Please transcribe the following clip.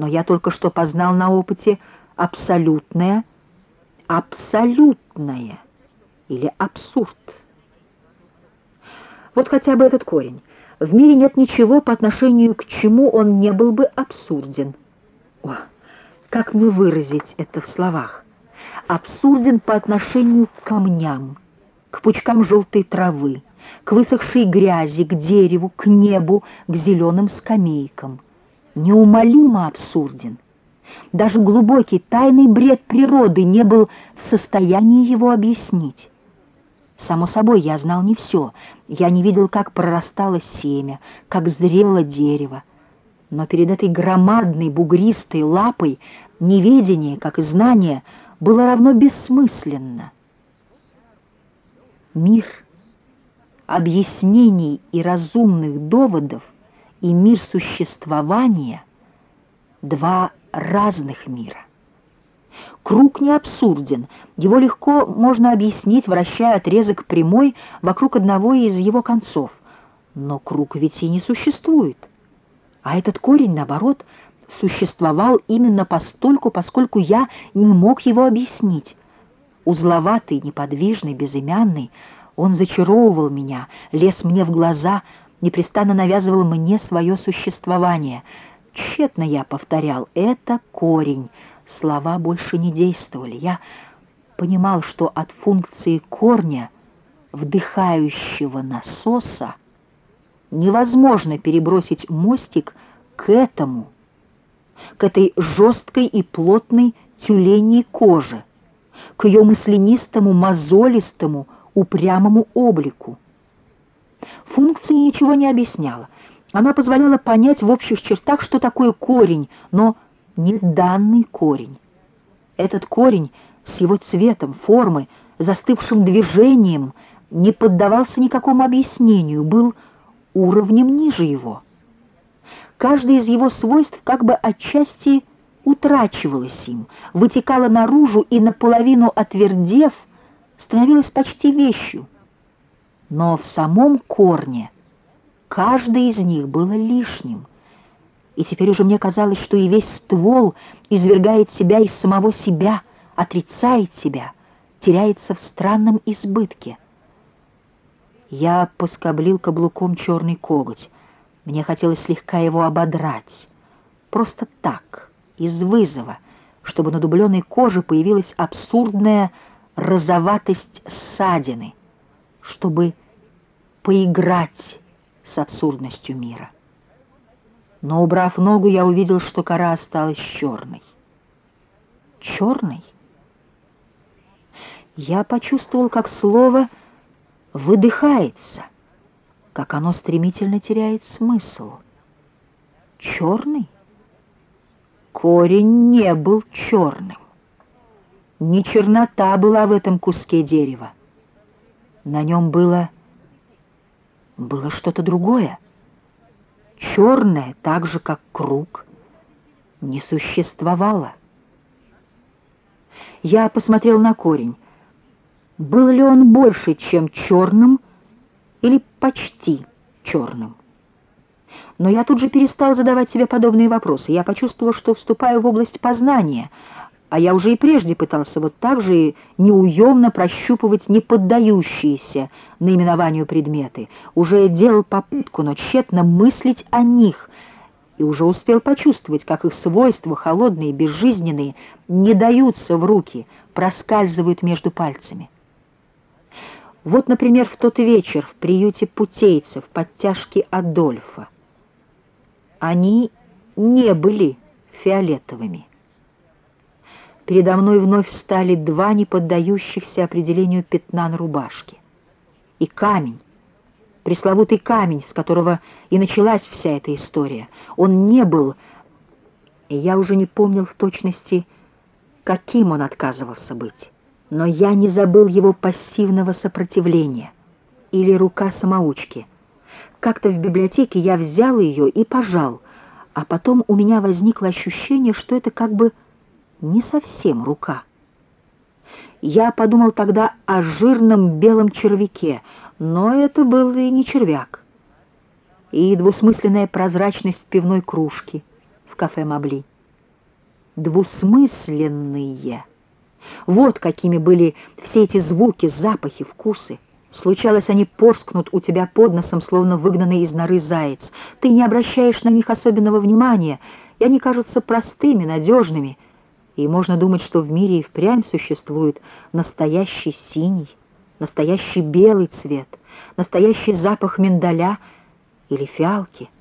но я только что познал на опыте абсолютное, абсолютное или абсурд. Вот хотя бы этот корень. В мире нет ничего, по отношению к чему он не был бы абсурден. О, как мне выразить это в словах? Абсурден по отношению к камням, к пучкам желтой травы, к высохшей грязи, к дереву, к небу, к зеленым скамейкам. Неумолимо абсурден. Даже глубокий тайный бред природы не был в состоянии его объяснить. Само собой, я знал не все. Я не видел, как прорастало семя, как зрело дерево. Но перед этой громадной бугристой лапой неведение, как и знание, было равно бессмысленно. Мир объяснений и разумных доводов и мир существования — два разных мира. Круг не абсурден, его легко можно объяснить, вращая отрезок прямой вокруг одного из его концов. Но круг ведь и не существует. А этот корень, наоборот, существовал именно постольку, поскольку я не мог его объяснить. Узловатый, неподвижный, безымянный, он зачаровывал меня, лез мне в глаза, непрестанно навязывал мне свое существование. Тщетно я повторял, это корень — слова больше не действовали. Я понимал, что от функции корня, вдыхающего насоса, невозможно перебросить мостик к этому, к этой жесткой и плотной тюленей коже, к ее мысленистому, мозолистому, упрямому облику. Функция ничего не объясняла. Она позволяла понять в общих чертах, что такое корень, но не данный корень. Этот корень с его цветом, формой, застывшим движением не поддавался никакому объяснению, был уровнем ниже его. Каждое из его свойств как бы отчасти утрачивалось им, вытекало наружу и наполовину отвердев, становилось почти вещью. Но в самом корне каждое из них было лишним, и теперь уже мне казалось, что и весь ствол извергает себя из самого себя, отрицает себя, теряется в странном избытке. Я поскоблил каблуком черный коготь. Мне хотелось слегка его ободрать. Просто так, из вызова, чтобы на дубленой коже появилась абсурдная розоватость ссадины, чтобы поиграть с абсурдностью мира но, убрав ногу, я увидел, что кора осталась черной. Черной? Я почувствовал, как слово выдыхается, как оно стремительно теряет смысл. Черный? Корень не был черным. Не чернота была в этом куске дерева. На нем было... было что-то другое черное, так же, как круг, не существовало. Я посмотрел на корень. Был ли он больше, чем черным, или почти черным? Но я тут же перестал задавать себе подобные вопросы. Я почувствовал, что вступаю в область познания — а я уже и прежде пытался вот так же неуемно прощупывать неподдающиеся наименованию предметы, уже делал попытку, но тщетно мыслить о них, и уже успел почувствовать, как их свойства, холодные, безжизненные, не даются в руки, проскальзывают между пальцами. Вот, например, в тот вечер в приюте путейцев под тяжки Адольфа. Они не были фиолетовыми передо мной вновь встали два неподдающихся определению пятна на рубашке. И камень, пресловутый камень, с которого и началась вся эта история, он не был, и я уже не помнил в точности, каким он отказывался быть. Но я не забыл его пассивного сопротивления или рука самоучки. Как-то в библиотеке я взял ее и пожал, а потом у меня возникло ощущение, что это как бы не совсем рука. Я подумал тогда о жирном белом червяке, но это был и не червяк. И двусмысленная прозрачность пивной кружки в кафе Мабли. двусмысленные. Вот какими были все эти звуки, запахи, вкусы. Случалось, они порскнут у тебя под носом, словно выгнанный из норы заяц. Ты не обращаешь на них особенного внимания, и они кажутся простыми, надежными. И можно думать, что в мире и впрямь существует настоящий синий, настоящий белый цвет, настоящий запах миндаля или фиалки —